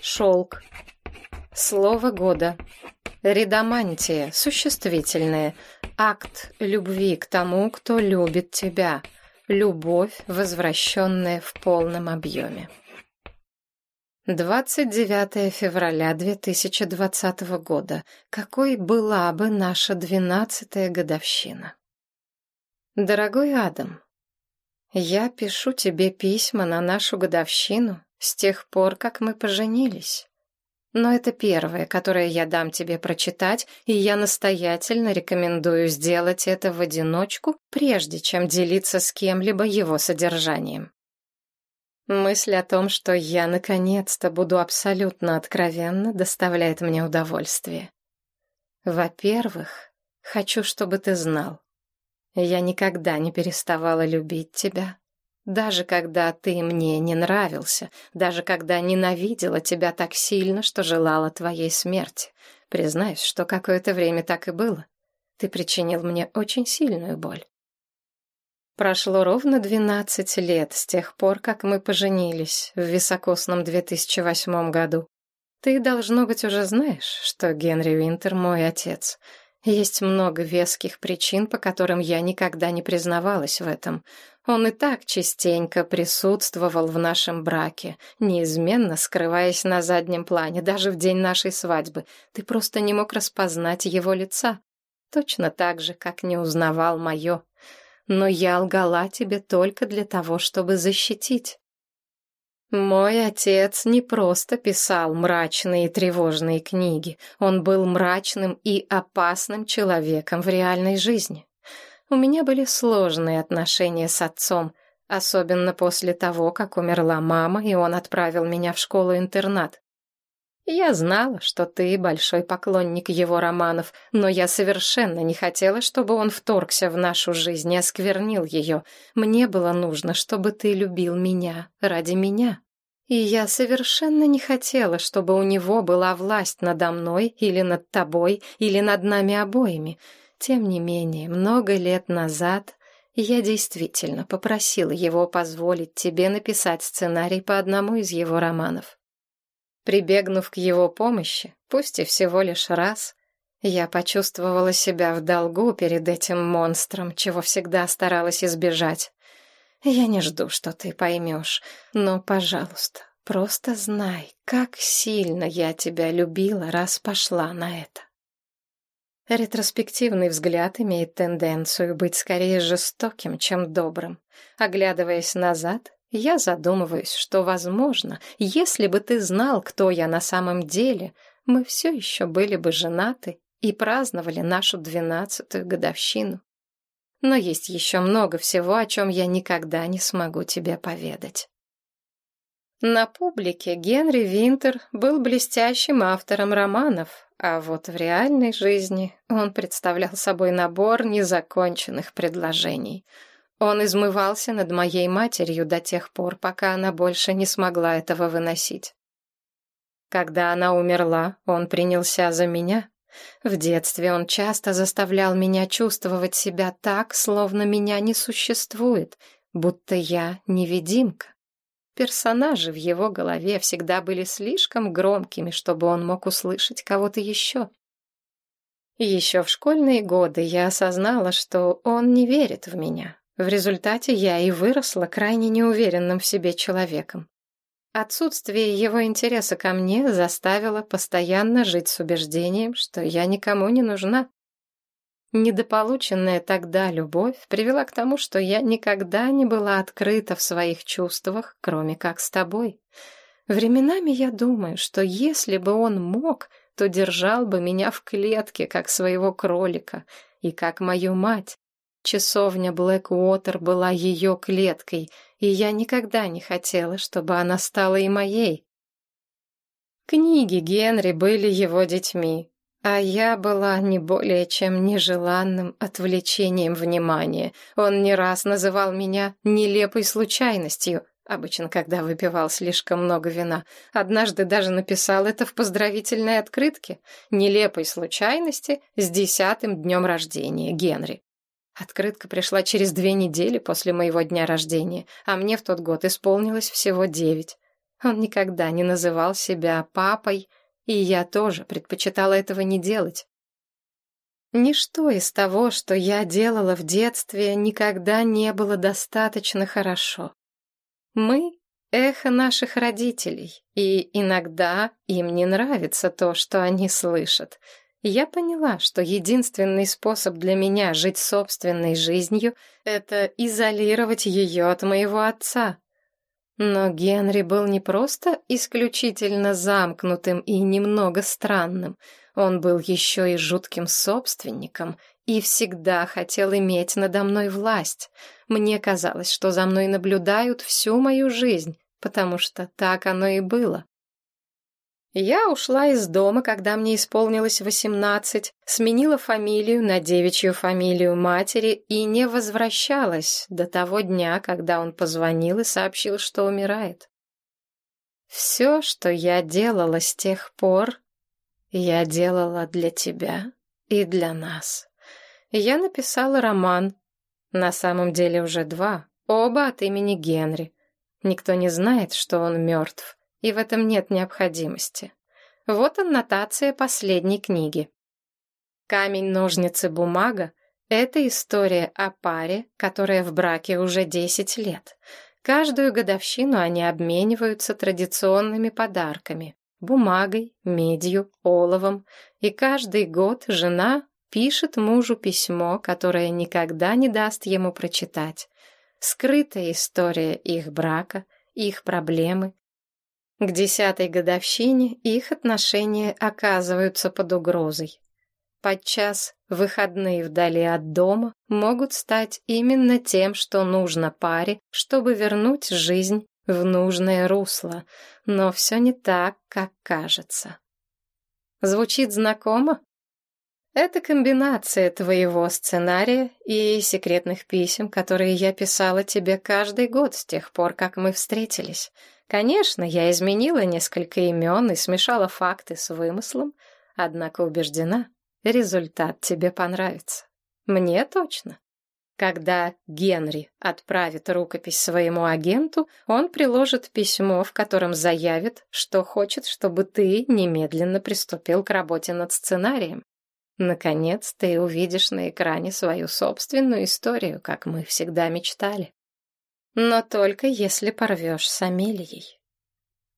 Шелк. Слово года. Редомантия, существительное. Акт любви к тому, кто любит тебя. Любовь, возвращенная в полном объеме. 29 февраля 2020 года. Какой была бы наша двенадцатая годовщина? Дорогой Адам, я пишу тебе письма на нашу годовщину с тех пор, как мы поженились. Но это первое, которое я дам тебе прочитать, и я настоятельно рекомендую сделать это в одиночку, прежде чем делиться с кем-либо его содержанием. Мысль о том, что я наконец-то буду абсолютно откровенна, доставляет мне удовольствие. Во-первых, хочу, чтобы ты знал. Я никогда не переставала любить тебя, даже когда ты мне не нравился, даже когда ненавидела тебя так сильно, что желала твоей смерти. Признаюсь, что какое-то время так и было. Ты причинил мне очень сильную боль. Прошло ровно двенадцать лет с тех пор, как мы поженились в високосном 2008 году. Ты, должно быть, уже знаешь, что Генри Винтер мой отец. Есть много веских причин, по которым я никогда не признавалась в этом. Он и так частенько присутствовал в нашем браке, неизменно скрываясь на заднем плане, даже в день нашей свадьбы. Ты просто не мог распознать его лица. Точно так же, как не узнавал мое но я лгала тебе только для того, чтобы защитить. Мой отец не просто писал мрачные и тревожные книги, он был мрачным и опасным человеком в реальной жизни. У меня были сложные отношения с отцом, особенно после того, как умерла мама, и он отправил меня в школу-интернат. Я знала, что ты большой поклонник его романов, но я совершенно не хотела, чтобы он вторгся в нашу жизнь и осквернил ее. Мне было нужно, чтобы ты любил меня ради меня. И я совершенно не хотела, чтобы у него была власть надо мной или над тобой, или над нами обоими. Тем не менее, много лет назад я действительно попросила его позволить тебе написать сценарий по одному из его романов. Прибегнув к его помощи, пусть и всего лишь раз, я почувствовала себя в долгу перед этим монстром, чего всегда старалась избежать. Я не жду, что ты поймешь, но, пожалуйста, просто знай, как сильно я тебя любила, раз пошла на это. Ретроспективный взгляд имеет тенденцию быть скорее жестоким, чем добрым. Оглядываясь назад, я задумываюсь, что, возможно, если бы ты знал, кто я на самом деле, мы все еще были бы женаты и праздновали нашу двенадцатую годовщину. Но есть еще много всего, о чем я никогда не смогу тебе поведать. На публике Генри Винтер был блестящим автором романов, а вот в реальной жизни он представлял собой набор незаконченных предложений — он измывался над моей матерью до тех пор, пока она больше не смогла этого выносить. Когда она умерла, он принялся за меня. В детстве он часто заставлял меня чувствовать себя так, словно меня не существует, будто я невидимка. Персонажи в его голове всегда были слишком громкими, чтобы он мог услышать кого-то еще. Еще в школьные годы я осознала, что он не верит в меня, в результате я и выросла крайне неуверенным в себе человеком. Отсутствие его интереса ко мне заставило постоянно жить с убеждением, что я никому не нужна. Недополученная тогда любовь привела к тому, что я никогда не была открыта в своих чувствах, кроме как с тобой. Временами я думаю, что если бы он мог, то держал бы меня в клетке, как своего кролика, и как мою мать, Часовня Блэк-Уотер была ее клеткой, и я никогда не хотела, чтобы она стала и моей. Книги Генри были его детьми, а я была не более чем нежеланным отвлечением внимания. Он не раз называл меня нелепой случайностью, обычно когда выпивал слишком много вина. Однажды даже написал это в поздравительной открытке. Нелепой случайности с десятым днем рождения Генри. Открытка пришла через две недели после моего дня рождения, а мне в тот год исполнилось всего девять. Он никогда не называл себя папой, и я тоже предпочитала этого не делать. Ничто из того, что я делала в детстве, никогда не было достаточно хорошо. Мы — эхо наших родителей, и иногда им не нравится то, что они слышат. Я поняла, что единственный способ для меня жить собственной жизнью — это изолировать ее от моего отца. Но Генри был не просто исключительно замкнутым и немного странным — он был еще и жутким собственником и всегда хотел иметь надо мной власть. Мне казалось, что за мной наблюдают всю мою жизнь, потому что так оно и было. Я ушла из дома, когда мне исполнилось восемнадцать, сменила фамилию на девичью фамилию матери и не возвращалась до того дня, когда он позвонил и сообщил, что умирает. Все, что я делала с тех пор, я делала для тебя и для нас. Я написала роман, на самом деле уже два, оба от имени Генри. Никто не знает, что он мертв, и в этом нет необходимости. Вот аннотация последней книги. «Камень, ножницы, бумага» — это история о паре, которая в браке уже 10 лет. Каждую годовщину они обмениваются традиционными подарками бумагой, медью, оловом, и каждый год жена пишет мужу письмо, которое никогда не даст ему прочитать. Скрытая история их брака, их проблемы. К десятой годовщине их отношения оказываются под угрозой. Подчас выходные вдали от дома могут стать именно тем, что нужно паре, чтобы вернуть жизнь в нужное русло, но все не так, как кажется. Звучит знакомо? Это комбинация твоего сценария и секретных писем, которые я писала тебе каждый год с тех пор, как мы встретились. Конечно, я изменила несколько имен и смешала факты с вымыслом, однако убеждена, результат тебе понравится. Мне точно. Когда Генри отправит рукопись своему агенту, он приложит письмо, в котором заявит, что хочет, чтобы ты немедленно приступил к работе над сценарием. Наконец ты увидишь на экране свою собственную историю, как мы всегда мечтали. Но только если порвешь с Амелией.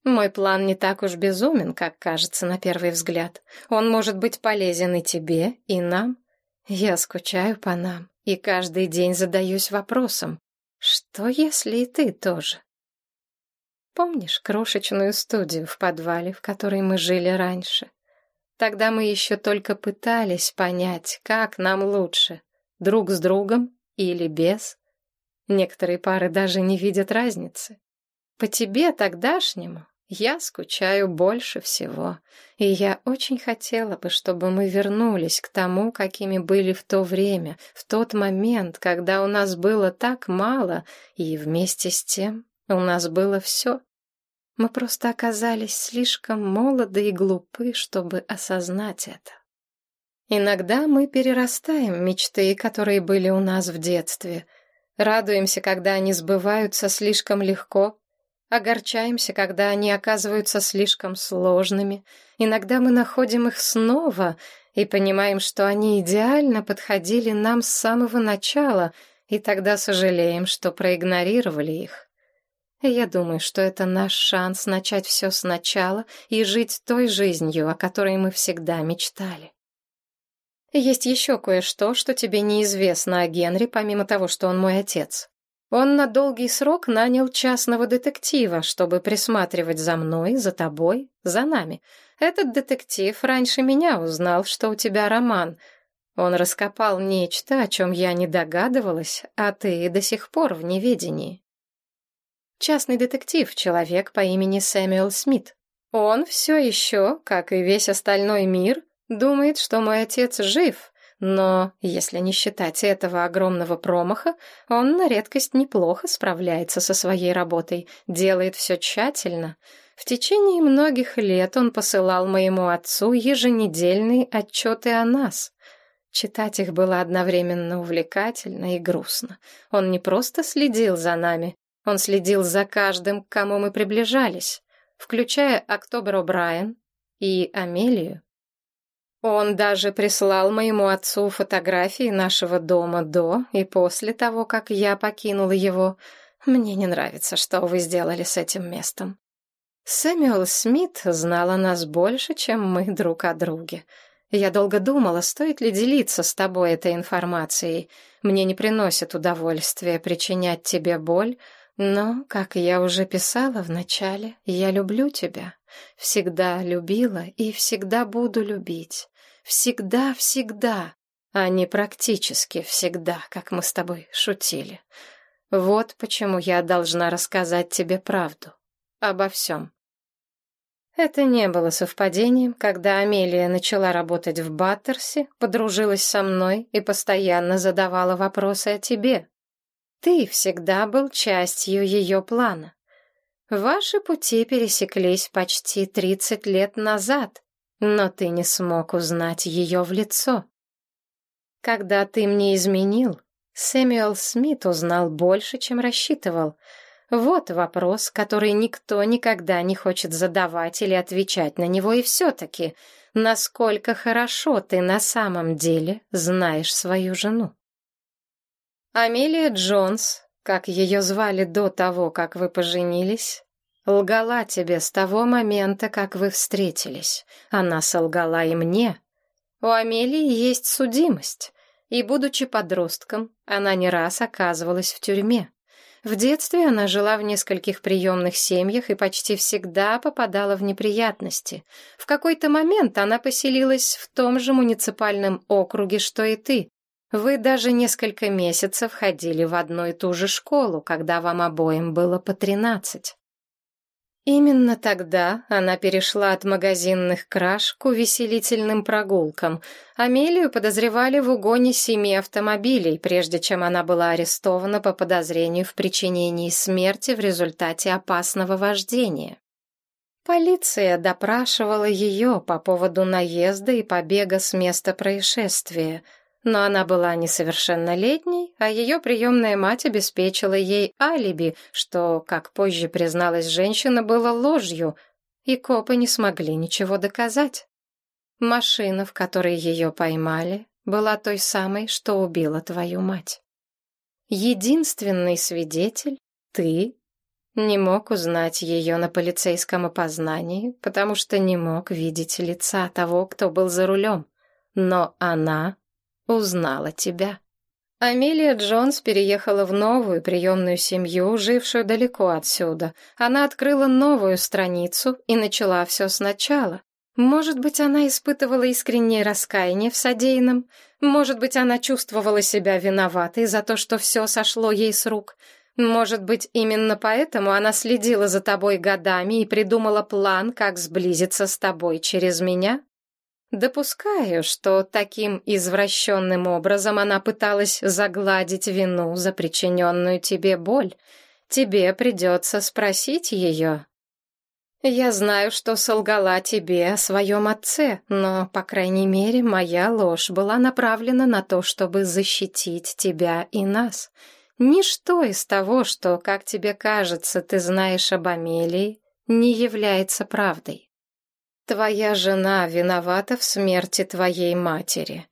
Мой план не так уж безумен, как кажется на первый взгляд. Он может быть полезен и тебе, и нам. Я скучаю по нам и каждый день задаюсь вопросом, что если и ты тоже? Помнишь крошечную студию в подвале, в которой мы жили раньше? Тогда мы еще только пытались понять, как нам лучше, друг с другом или без. Некоторые пары даже не видят разницы. По тебе тогдашнему я скучаю больше всего, и я очень хотела бы, чтобы мы вернулись к тому, какими были в то время, в тот момент, когда у нас было так мало, и вместе с тем у нас было все. Мы просто оказались слишком молоды и глупы, чтобы осознать это. Иногда мы перерастаем мечты, которые были у нас в детстве, радуемся, когда они сбываются слишком легко, Огорчаемся, когда они оказываются слишком сложными. Иногда мы находим их снова и понимаем, что они идеально подходили нам с самого начала, и тогда сожалеем, что проигнорировали их. Я думаю, что это наш шанс начать все сначала и жить той жизнью, о которой мы всегда мечтали. Есть еще кое-что, что тебе неизвестно о Генри, помимо того, что он мой отец. Он на долгий срок нанял частного детектива, чтобы присматривать за мной, за тобой, за нами. Этот детектив раньше меня узнал, что у тебя роман. Он раскопал нечто, о чем я не догадывалась, а ты до сих пор в неведении. Частный детектив — человек по имени Сэмюэл Смит. Он все еще, как и весь остальной мир, думает, что мой отец жив, но, если не считать этого огромного промаха, он на редкость неплохо справляется со своей работой, делает все тщательно. В течение многих лет он посылал моему отцу еженедельные отчеты о нас. Читать их было одновременно увлекательно и грустно. Он не просто следил за нами, он следил за каждым, к кому мы приближались. включая Октобер О'Брайен и Амелию. Он даже прислал моему отцу фотографии нашего дома до и после того, как я покинула его. Мне не нравится, что вы сделали с этим местом. Сэмюэл Смит знал о нас больше, чем мы друг о друге. Я долго думала, стоит ли делиться с тобой этой информацией. Мне не приносит удовольствия причинять тебе боль, но, как я уже писала в начале, я люблю тебя. Всегда любила и всегда буду любить. Всегда-всегда, а не практически всегда, как мы с тобой шутили. Вот почему я должна рассказать тебе правду. Обо всем. Это не было совпадением, когда Амелия начала работать в Баттерсе, подружилась со мной и постоянно задавала вопросы о тебе. Ты всегда был частью ее плана. Ваши пути пересеклись почти тридцать лет назад, но ты не смог узнать ее в лицо. Когда ты мне изменил, Сэмюэл Смит узнал больше, чем рассчитывал. Вот вопрос, который никто никогда не хочет задавать или отвечать на него, и все-таки, насколько хорошо ты на самом деле знаешь свою жену. Амелия Джонс, как ее звали до того, как вы поженились, Лгала тебе с того момента, как вы встретились. Она солгала и мне. У Амелии есть судимость, и, будучи подростком, она не раз оказывалась в тюрьме. В детстве она жила в нескольких приемных семьях и почти всегда попадала в неприятности. В какой-то момент она поселилась в том же муниципальном округе, что и ты. Вы даже несколько месяцев ходили в одну и ту же школу, когда вам обоим было по тринадцать. Именно тогда она перешла от магазинных краж к увеселительным прогулкам. Амелию подозревали в угоне семи автомобилей, прежде чем она была арестована по подозрению в причинении смерти в результате опасного вождения. Полиция допрашивала ее по поводу наезда и побега с места происшествия — но она была несовершеннолетней, а ее приемная мать обеспечила ей алиби, что, как позже призналась женщина, было ложью, и копы не смогли ничего доказать. Машина, в которой ее поймали, была той самой, что убила твою мать. Единственный свидетель — ты — не мог узнать ее на полицейском опознании, потому что не мог видеть лица того, кто был за рулем. Но она узнала тебя. Амелия Джонс переехала в новую приемную семью, жившую далеко отсюда. Она открыла новую страницу и начала все сначала. Может быть, она испытывала искреннее раскаяние в содеянном. Может быть, она чувствовала себя виноватой за то, что все сошло ей с рук. Может быть, именно поэтому она следила за тобой годами и придумала план, как сблизиться с тобой через меня? Допускаю, что таким извращенным образом она пыталась загладить вину за причиненную тебе боль. Тебе придется спросить ее. Я знаю, что солгала тебе о своем отце, но, по крайней мере, моя ложь была направлена на то, чтобы защитить тебя и нас. Ничто из того, что, как тебе кажется, ты знаешь об Амелии, не является правдой. Твоя жена виновата в смерти твоей матери.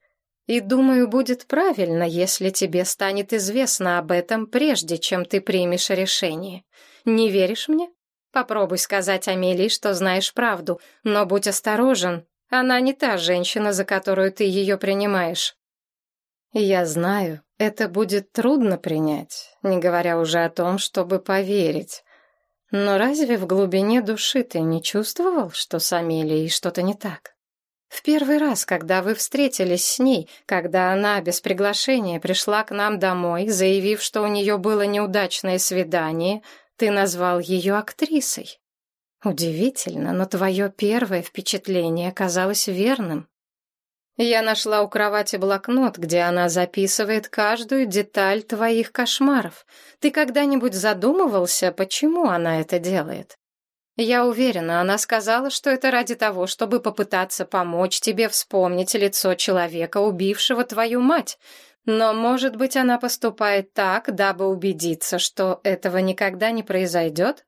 И, думаю, будет правильно, если тебе станет известно об этом, прежде чем ты примешь решение. Не веришь мне? Попробуй сказать Амелии, что знаешь правду, но будь осторожен. Она не та женщина, за которую ты ее принимаешь. Я знаю, это будет трудно принять, не говоря уже о том, чтобы поверить. Но разве в глубине души ты не чувствовал, что с Амелией что-то не так? В первый раз, когда вы встретились с ней, когда она без приглашения пришла к нам домой, заявив, что у нее было неудачное свидание, ты назвал ее актрисой. Удивительно, но твое первое впечатление оказалось верным. Я нашла у кровати блокнот, где она записывает каждую деталь твоих кошмаров. Ты когда-нибудь задумывался, почему она это делает? Я уверена, она сказала, что это ради того, чтобы попытаться помочь тебе вспомнить лицо человека, убившего твою мать. Но, может быть, она поступает так, дабы убедиться, что этого никогда не произойдет?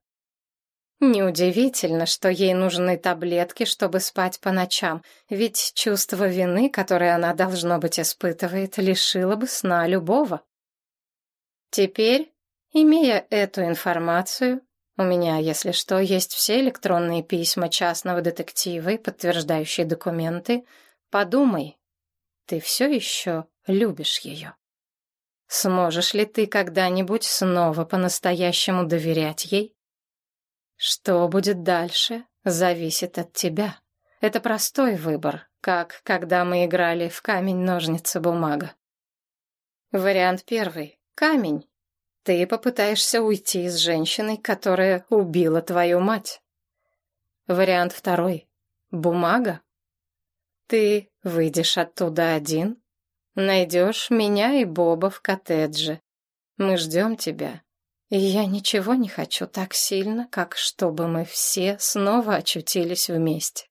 Неудивительно, что ей нужны таблетки, чтобы спать по ночам, ведь чувство вины, которое она, должно быть, испытывает, лишило бы сна любого. Теперь, имея эту информацию, у меня, если что, есть все электронные письма частного детектива и подтверждающие документы, подумай, ты все еще любишь ее. Сможешь ли ты когда-нибудь снова по-настоящему доверять ей? Что будет дальше, зависит от тебя. Это простой выбор, как когда мы играли в камень-ножницы-бумага. Вариант первый. Камень. Ты попытаешься уйти с женщиной, которая убила твою мать. Вариант второй. Бумага. Ты выйдешь оттуда один, найдешь меня и Боба в коттедже. Мы ждем тебя, и я ничего не хочу так сильно, как чтобы мы все снова очутились вместе.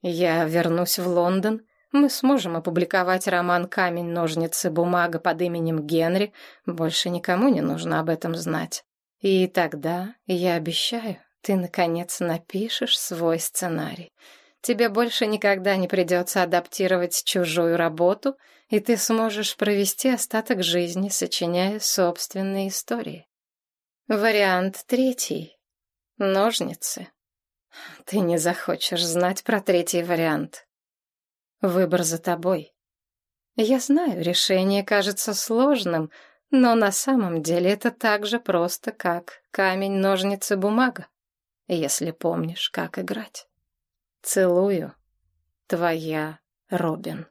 Я вернусь в Лондон, мы сможем опубликовать роман «Камень, ножницы, бумага» под именем Генри, больше никому не нужно об этом знать. И тогда, я обещаю, ты, наконец, напишешь свой сценарий. Тебе больше никогда не придется адаптировать чужую работу, и ты сможешь провести остаток жизни, сочиняя собственные истории. Вариант третий. Ножницы. Ты не захочешь знать про третий вариант. Выбор за тобой. Я знаю, решение кажется сложным, но на самом деле это так же просто, как камень, ножницы, бумага, если помнишь, как играть. Целую. Твоя Робин.